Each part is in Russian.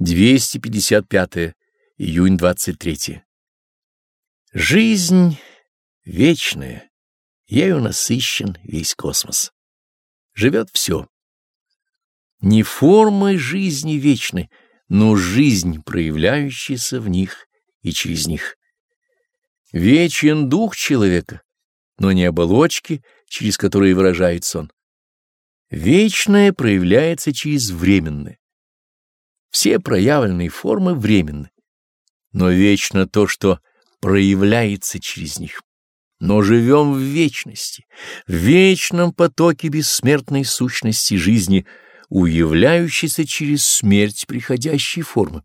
255 июнь 23 Жизнь вечная, ею насыщен весь космос. Живет все. Не формы жизни вечны, но жизнь, проявляющаяся в них и через них. Вечен дух человека, но не оболочки, через которые выражается он. Вечное проявляется через временное. Все проявленные формы временны, но вечно то, что проявляется через них. Но живем в вечности, в вечном потоке бессмертной сущности жизни, уявляющейся через смерть приходящей формы.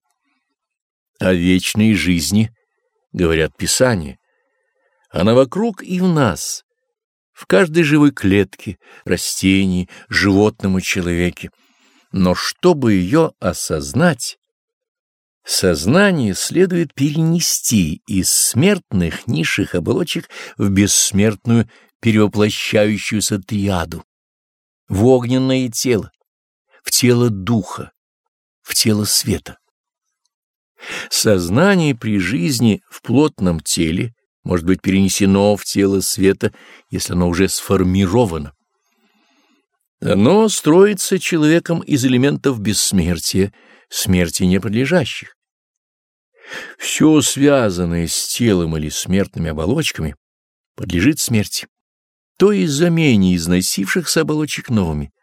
О вечной жизни говорят Писания. Она вокруг и в нас, в каждой живой клетке, растении, животном и человеке. Но чтобы ее осознать, сознание следует перенести из смертных низших оболочек в бессмертную перевоплощающуюся триаду, в огненное тело, в тело духа, в тело света. Сознание при жизни в плотном теле может быть перенесено в тело света, если оно уже сформировано. Оно строится человеком из элементов бессмертия, смерти неподлежащих. Все связанное с телом или смертными оболочками подлежит смерти, то есть замене износившихся оболочек новыми.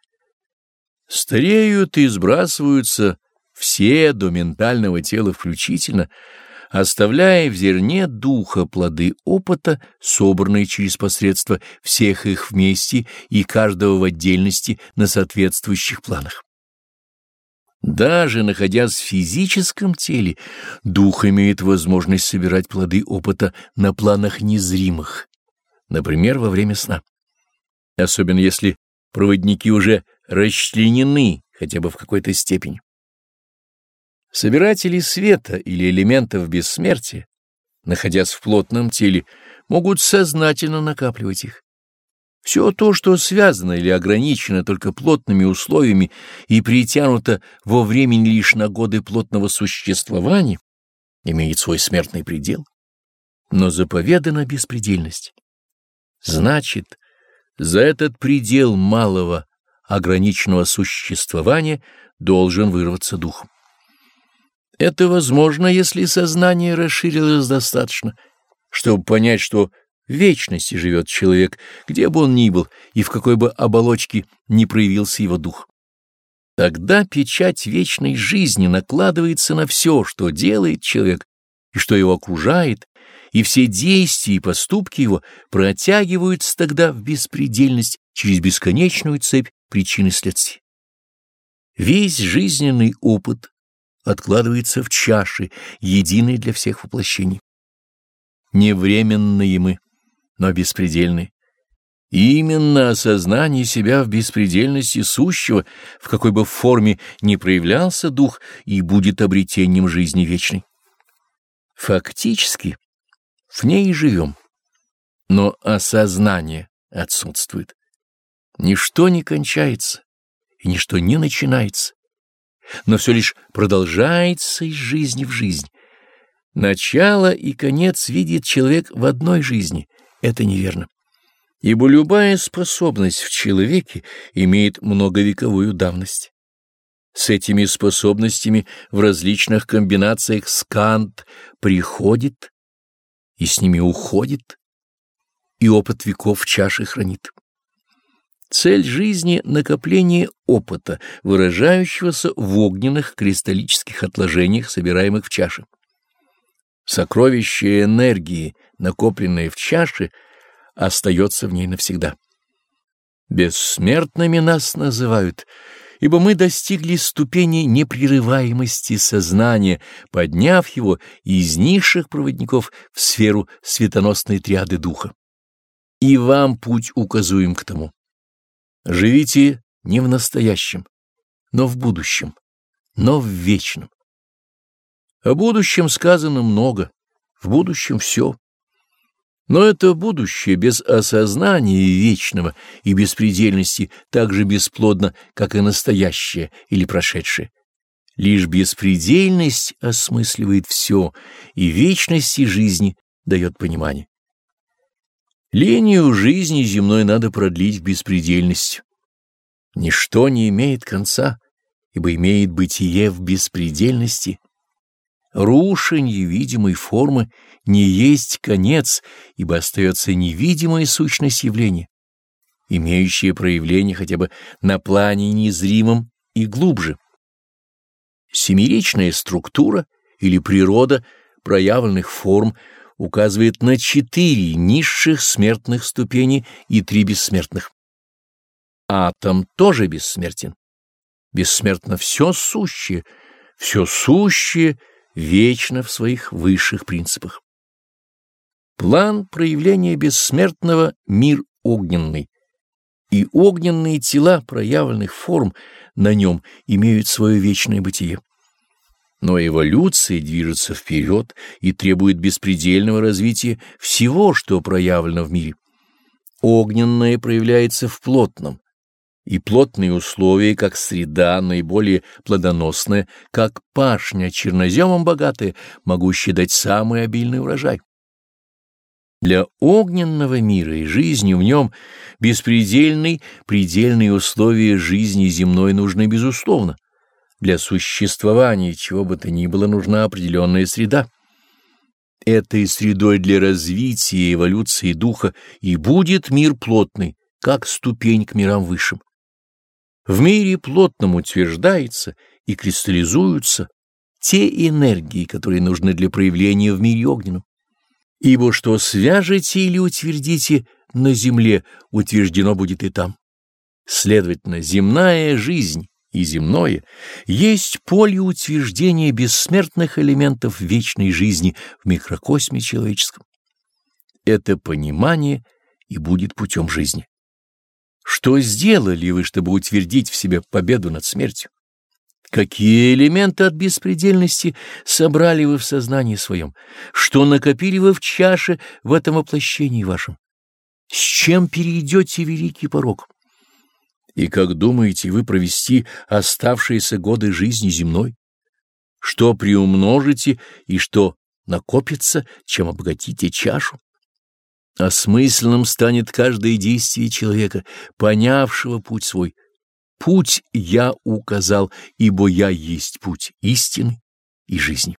Стареют и сбрасываются все до ментального тела включительно, оставляя в зерне духа плоды опыта, собранные через посредство всех их вместе и каждого в отдельности на соответствующих планах. Даже находясь в физическом теле, дух имеет возможность собирать плоды опыта на планах незримых, например, во время сна. Особенно если проводники уже расчленены хотя бы в какой-то степени. Собиратели света или элементов бессмертия, находясь в плотном теле, могут сознательно накапливать их. Все то, что связано или ограничено только плотными условиями и притянуто во времени лишь на годы плотного существования, имеет свой смертный предел, но заповедана беспредельность. Значит, за этот предел малого ограниченного существования должен вырваться духом. Это возможно, если сознание расширилось достаточно, чтобы понять, что в вечности живет человек, где бы он ни был и в какой бы оболочке ни проявился его дух. Тогда печать вечной жизни накладывается на все, что делает человек и что его окружает, и все действия и поступки его протягиваются тогда в беспредельность через бесконечную цепь причин и следствий. Весь жизненный опыт откладывается в чаши, единой для всех воплощений. Невременные мы, но беспредельные. именно осознание себя в беспредельности сущего, в какой бы форме ни проявлялся дух, и будет обретением жизни вечной. Фактически, в ней и живем, но осознание отсутствует. Ничто не кончается, и ничто не начинается но все лишь продолжается из жизни в жизнь. Начало и конец видит человек в одной жизни. Это неверно. Ибо любая способность в человеке имеет многовековую давность. С этими способностями в различных комбинациях скант приходит и с ними уходит, и опыт веков в чаше хранит. Цель жизни — накопление опыта, выражающегося в огненных кристаллических отложениях, собираемых в чаше. Сокровище энергии, накопленное в чаше, остается в ней навсегда. Бессмертными нас называют, ибо мы достигли ступени непрерываемости сознания, подняв его из низших проводников в сферу светоносной триады духа. И вам путь указуем к тому. Живите не в настоящем, но в будущем, но в вечном. О будущем сказано много, в будущем все. Но это будущее без осознания вечного и беспредельности так же бесплодно, как и настоящее или прошедшее. Лишь беспредельность осмысливает все, и вечности жизни дает понимание. Линию жизни земной надо продлить в беспредельность. Ничто не имеет конца, ибо имеет бытие в беспредельности. Рушенье видимой формы не есть конец, ибо остается невидимая сущность явления, имеющая проявление хотя бы на плане незримом и глубже. Семиречная структура или природа проявленных форм указывает на четыре низших смертных ступени и три бессмертных. Атом тоже бессмертен. Бессмертно все сущее, все сущее вечно в своих высших принципах. План проявления бессмертного — мир огненный, и огненные тела проявленных форм на нем имеют свое вечное бытие. Но эволюция движется вперед и требует беспредельного развития всего, что проявлено в мире. Огненное проявляется в плотном, и плотные условия, как среда, наиболее плодоносная, как пашня, черноземом богатая, могущая дать самый обильный урожай. Для огненного мира и жизни в нем беспредельный, предельные условия жизни земной нужны безусловно. Для существования чего бы то ни было нужна определенная среда. Этой средой для развития и эволюции духа и будет мир плотный, как ступень к мирам высшим. В мире плотном утверждается и кристаллизуются те энергии, которые нужны для проявления в мире огненном. Ибо что свяжете или утвердите на земле, утверждено будет и там. Следовательно, земная жизнь и земное есть поле утверждения бессмертных элементов вечной жизни в микрокосме человеческом. Это понимание и будет путем жизни. Что сделали вы, чтобы утвердить в себе победу над смертью? Какие элементы от беспредельности собрали вы в сознании своем? Что накопили вы в чаше в этом воплощении вашем? С чем перейдете великий порог? И как думаете вы провести оставшиеся годы жизни земной? Что приумножите и что накопится, чем обогатите чашу? Осмысленным станет каждое действие человека, понявшего путь свой. Путь я указал, ибо я есть путь истины и жизни.